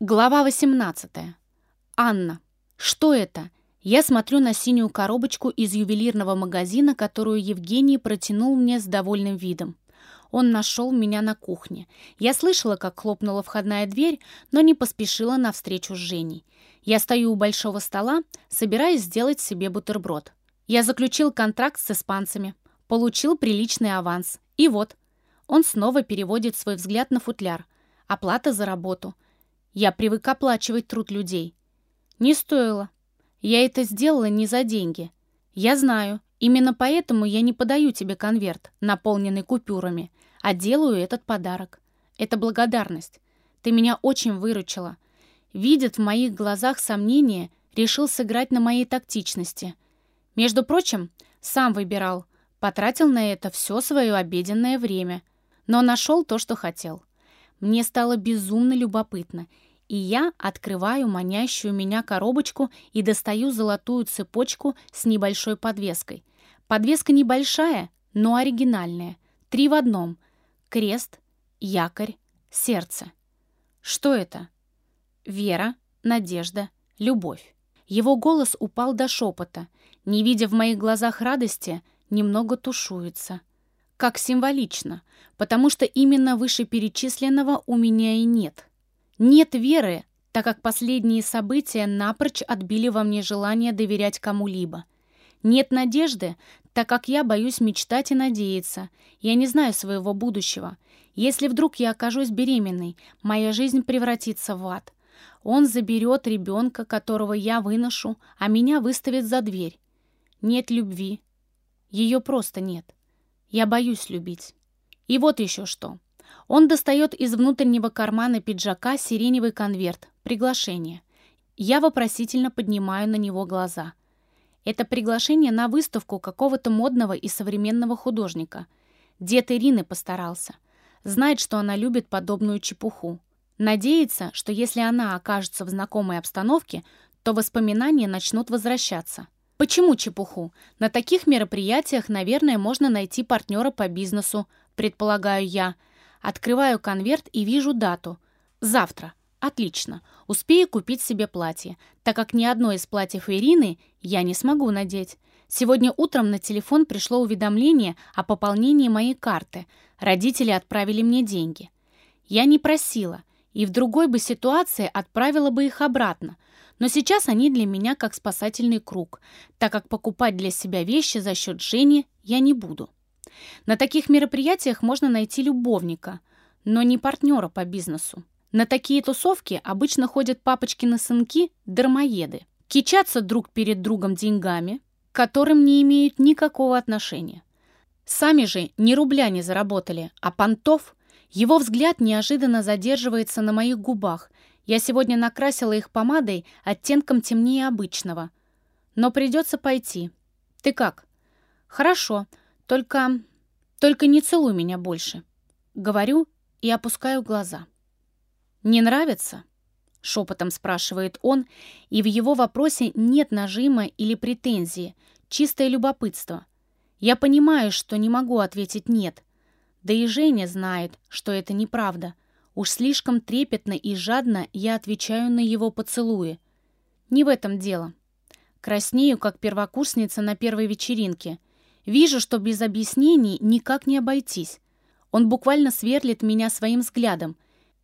Глава 18. Анна. Что это? Я смотрю на синюю коробочку из ювелирного магазина, которую Евгений протянул мне с довольным видом. Он нашел меня на кухне. Я слышала, как хлопнула входная дверь, но не поспешила на встречу с Женей. Я стою у большого стола, собираясь сделать себе бутерброд. Я заключил контракт с испанцами, получил приличный аванс. И вот, он снова переводит свой взгляд на футляр. Оплата за работу — я привык оплачивать труд людей. Не стоило. Я это сделала не за деньги. Я знаю, именно поэтому я не подаю тебе конверт, наполненный купюрами, а делаю этот подарок. Это благодарность. Ты меня очень выручила. Видит в моих глазах сомнение, решил сыграть на моей тактичности. Между прочим, сам выбирал, потратил на это все свое обеденное время, но нашел то, что хотел. Мне стало безумно любопытно, и я открываю манящую меня коробочку и достаю золотую цепочку с небольшой подвеской. Подвеска небольшая, но оригинальная. Три в одном. Крест, якорь, сердце. Что это? Вера, надежда, любовь. Его голос упал до шепота. Не видя в моих глазах радости, немного тушуется. Как символично, потому что именно вышеперечисленного у меня и нет. Нет веры, так как последние события напрочь отбили во мне желание доверять кому-либо. Нет надежды, так как я боюсь мечтать и надеяться. Я не знаю своего будущего. Если вдруг я окажусь беременной, моя жизнь превратится в ад. Он заберет ребенка, которого я выношу, а меня выставит за дверь. Нет любви. Ее просто нет. Я боюсь любить. И вот еще что. Он достает из внутреннего кармана пиджака сиреневый конверт, приглашение. Я вопросительно поднимаю на него глаза. Это приглашение на выставку какого-то модного и современного художника. Дед Ирины постарался. Знает, что она любит подобную чепуху. Надеется, что если она окажется в знакомой обстановке, то воспоминания начнут возвращаться. Почему чепуху? На таких мероприятиях, наверное, можно найти партнера по бизнесу, предполагаю я, Открываю конверт и вижу дату. Завтра. Отлично. Успею купить себе платье, так как ни одно из платьев Ирины я не смогу надеть. Сегодня утром на телефон пришло уведомление о пополнении моей карты. Родители отправили мне деньги. Я не просила, и в другой бы ситуации отправила бы их обратно. Но сейчас они для меня как спасательный круг, так как покупать для себя вещи за счет Жени я не буду. На таких мероприятиях можно найти любовника, но не партнера по бизнесу. На такие тусовки обычно ходят папочкины сынки, дармоеды. Кичатся друг перед другом деньгами, к которым не имеют никакого отношения. Сами же ни рубля не заработали, а понтов, его взгляд неожиданно задерживается на моих губах. Я сегодня накрасила их помадой оттенком темнее обычного. Но придется пойти. Ты как? Хорошо. Только... только не целуй меня больше. Говорю и опускаю глаза. «Не нравится?» — шепотом спрашивает он, и в его вопросе нет нажима или претензии, чистое любопытство. Я понимаю, что не могу ответить «нет». Да и Женя знает, что это неправда. Уж слишком трепетно и жадно я отвечаю на его поцелуи. Не в этом дело. Краснею, как первокурсница на первой вечеринке — Вижу, что без объяснений никак не обойтись. Он буквально сверлит меня своим взглядом.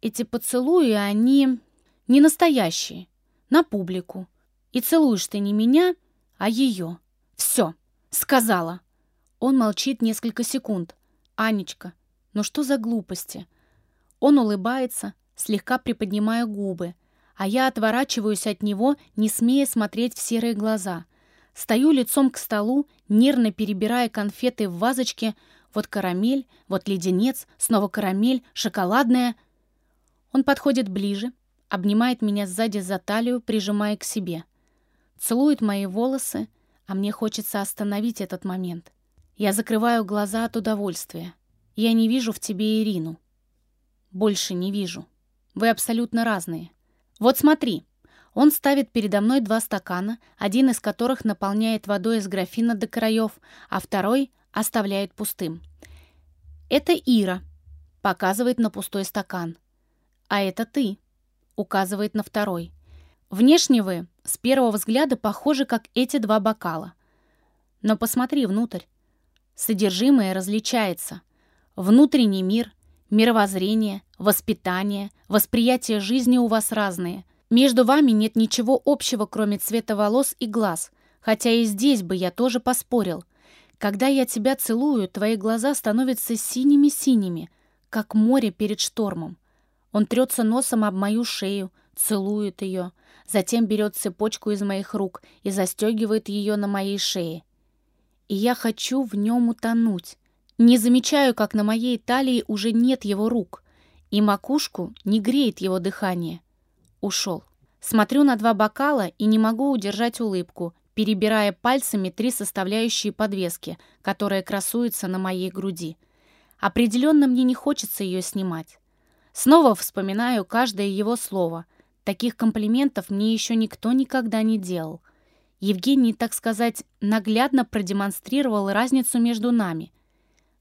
Эти поцелуи, они не настоящие, на публику. И целуешь ты не меня, а ее. Все, сказала. Он молчит несколько секунд. «Анечка, ну что за глупости?» Он улыбается, слегка приподнимая губы, а я отворачиваюсь от него, не смея смотреть в серые глаза — Стою лицом к столу, нервно перебирая конфеты в вазочке. Вот карамель, вот леденец, снова карамель, шоколадная. Он подходит ближе, обнимает меня сзади за талию, прижимая к себе. Целует мои волосы, а мне хочется остановить этот момент. Я закрываю глаза от удовольствия. Я не вижу в тебе Ирину. Больше не вижу. Вы абсолютно разные. Вот смотри, он ставит передо мной два стакана, один из которых наполняет водой из графина до краев, а второй оставляет пустым. «Это Ира», — показывает на пустой стакан. «А это ты». указывает на второй. Внешне вы с первого взгляда похожи, как эти два бокала. Но посмотри внутрь. Содержимое различается. Внутренний мир, мировоззрение, воспитание, восприятие жизни у вас разные. Между вами нет ничего общего, кроме цвета волос и глаз, хотя и здесь бы я тоже поспорил. Когда я тебя целую, твои глаза становятся синими-синими, как море перед штормом. Он трется носом об мою шею, целует ее, затем берет цепочку из моих рук и застегивает ее на моей шее. И я хочу в нем утонуть. Не замечаю, как на моей талии уже нет его рук, и макушку не греет его дыхание. Ушел. Смотрю на два бокала и не могу удержать улыбку, перебирая пальцами три составляющие подвески, которые красуются на моей груди. Определенно мне не хочется ее снимать. Снова вспоминаю каждое его слово — Таких комплиментов мне еще никто никогда не делал. Евгений, так сказать, наглядно продемонстрировал разницу между нами.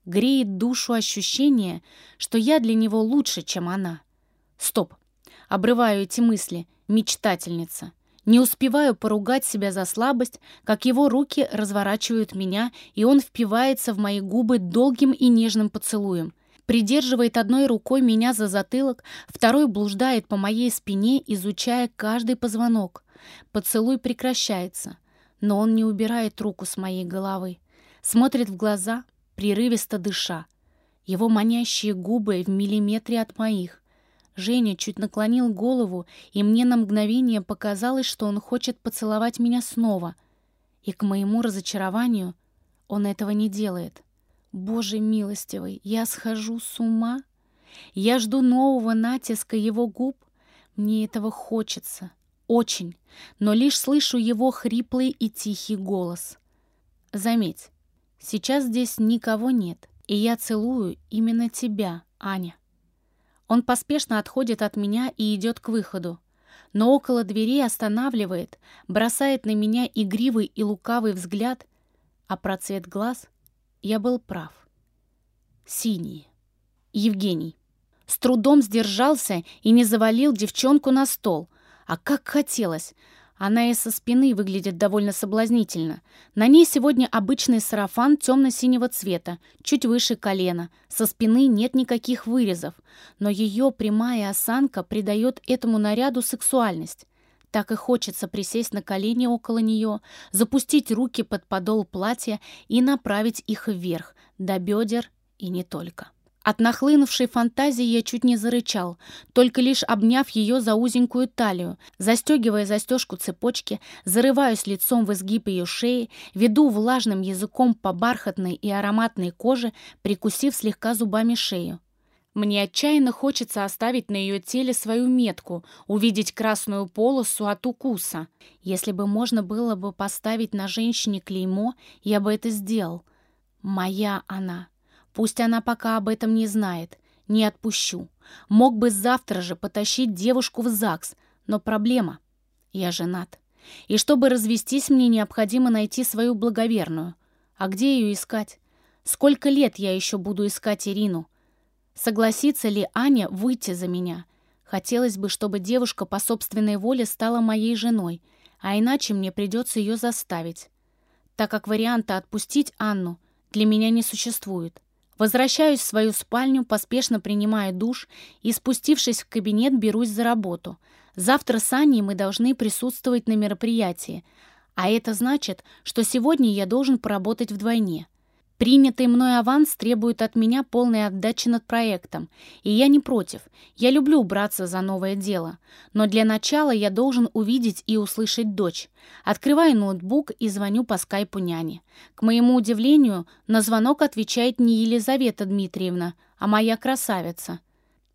Греет душу ощущение, что я для него лучше, чем она. Стоп. Обрываю эти мысли. Мечтательница. Не успеваю поругать себя за слабость, как его руки разворачивают меня, и он впивается в мои губы долгим и нежным поцелуем придерживает одной рукой меня за затылок, второй блуждает по моей спине, изучая каждый позвонок. Поцелуй прекращается, но он не убирает руку с моей головы. Смотрит в глаза, прерывисто дыша. Его манящие губы в миллиметре от моих. Женя чуть наклонил голову, и мне на мгновение показалось, что он хочет поцеловать меня снова. И к моему разочарованию он этого не делает. Боже милостивый, я схожу с ума? Я жду нового натиска его губ? Мне этого хочется. Очень. Но лишь слышу его хриплый и тихий голос. Заметь, сейчас здесь никого нет, и я целую именно тебя, Аня. Он поспешно отходит от меня и идет к выходу, но около двери останавливает, бросает на меня игривый и лукавый взгляд, а про цвет глаз я был прав. Синие. Евгений. С трудом сдержался и не завалил девчонку на стол. А как хотелось. Она и со спины выглядит довольно соблазнительно. На ней сегодня обычный сарафан темно-синего цвета, чуть выше колена. Со спины нет никаких вырезов. Но ее прямая осанка придает этому наряду сексуальность. Так и хочется присесть на колени около нее, запустить руки под подол платья и направить их вверх, до бедер и не только. От нахлынувшей фантазии я чуть не зарычал, только лишь обняв ее за узенькую талию, застегивая застежку цепочки, зарываюсь лицом в изгиб ее шеи, веду влажным языком по бархатной и ароматной коже, прикусив слегка зубами шею. Мне отчаянно хочется оставить на ее теле свою метку, увидеть красную полосу от укуса. Если бы можно было бы поставить на женщине клеймо, я бы это сделал. Моя она. Пусть она пока об этом не знает. Не отпущу. Мог бы завтра же потащить девушку в ЗАГС, но проблема. Я женат. И чтобы развестись, мне необходимо найти свою благоверную. А где ее искать? Сколько лет я еще буду искать Ирину? Согласится ли Аня выйти за меня? Хотелось бы, чтобы девушка по собственной воле стала моей женой, а иначе мне придется ее заставить, так как варианта отпустить Анну для меня не существует. Возвращаюсь в свою спальню, поспешно принимаю душ и, спустившись в кабинет, берусь за работу. Завтра с Аней мы должны присутствовать на мероприятии, а это значит, что сегодня я должен поработать вдвойне. Принятый мной аванс требует от меня полной отдачи над проектом, и я не против. Я люблю браться за новое дело. Но для начала я должен увидеть и услышать дочь. Открываю ноутбук и звоню по скайпу няне. К моему удивлению, на звонок отвечает не Елизавета Дмитриевна, а моя красавица.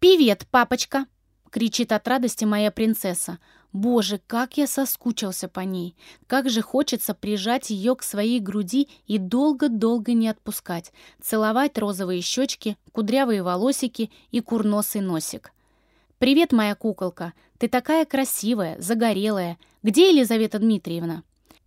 «Привет, папочка!» — кричит от радости моя принцесса. Боже, как я соскучился по ней! Как же хочется прижать ее к своей груди и долго-долго не отпускать, целовать розовые щечки, кудрявые волосики и курносый носик. «Привет, моя куколка! Ты такая красивая, загорелая. Где Елизавета Дмитриевна?»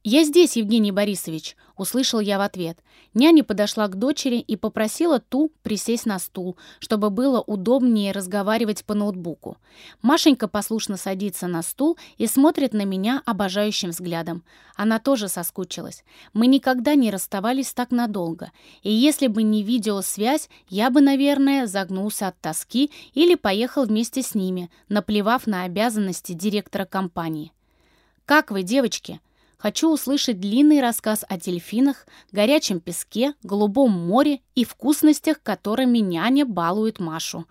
«Я здесь, Евгений Борисович», — услышал я в ответ. Няня подошла к дочери и попросила ту присесть на стул, чтобы было удобнее разговаривать по ноутбуку. Машенька послушно садится на стул и смотрит на меня обожающим взглядом. Она тоже соскучилась. Мы никогда не расставались так надолго. И если бы не видеосвязь, я бы, наверное, загнулся от тоски или поехал вместе с ними, наплевав на обязанности директора компании. «Как вы, девочки?» Хочу услышать длинный рассказ о дельфинах, горячем песке, голубом море и вкусностях, которыми няня балует Машу.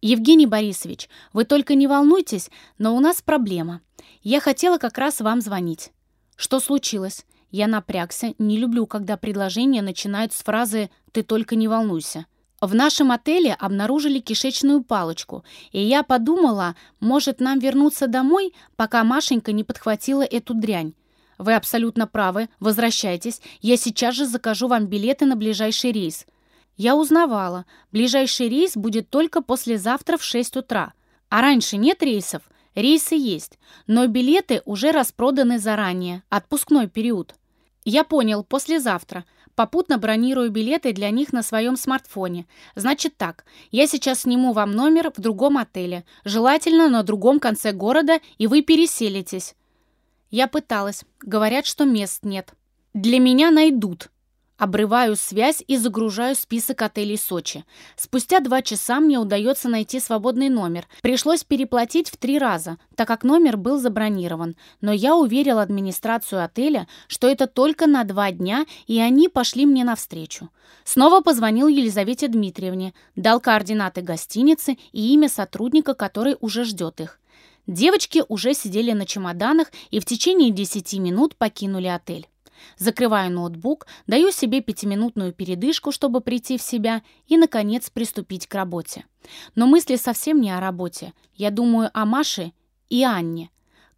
«Евгений Борисович, вы только не волнуйтесь, но у нас проблема. Я хотела как раз вам звонить». «Что случилось?» Я напрягся, не люблю, когда предложения начинают с фразы «ты только не волнуйся». В нашем отеле обнаружили кишечную палочку, и я подумала, может нам вернуться домой, пока Машенька не подхватила эту дрянь. «Вы абсолютно правы. Возвращайтесь. Я сейчас же закажу вам билеты на ближайший рейс». Я узнавала. Ближайший рейс будет только послезавтра в 6 утра. А раньше нет рейсов? Рейсы есть, но билеты уже распроданы заранее. Отпускной период. Я понял, послезавтра. Попутно бронирую билеты для них на своем смартфоне. Значит так, я сейчас сниму вам номер в другом отеле, желательно на другом конце города, и вы переселитесь. Я пыталась. Говорят, что мест нет. Для меня найдут. Обрываю связь и загружаю список отелей Сочи. Спустя два часа мне удается найти свободный номер. Пришлось переплатить в три раза, так как номер был забронирован. Но я уверил администрацию отеля, что это только на два дня, и они пошли мне навстречу. Снова позвонил Елизавете Дмитриевне, дал координаты гостиницы и имя сотрудника, который уже ждет их. Девочки уже сидели на чемоданах и в течение 10 минут покинули отель. Закрываю ноутбук, даю себе пятиминутную передышку, чтобы прийти в себя и, наконец, приступить к работе. Но мысли совсем не о работе. Я думаю о Маше и Анне.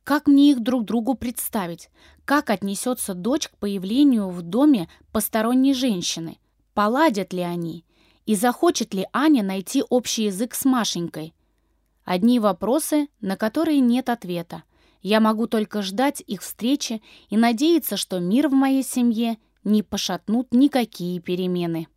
Как мне их друг другу представить? Как отнесется дочь к появлению в доме посторонней женщины? Поладят ли они? И захочет ли Аня найти общий язык с Машенькой? Одни вопросы, на которые нет ответа. Я могу только ждать их встречи и надеяться, что мир в моей семье не пошатнут никакие перемены.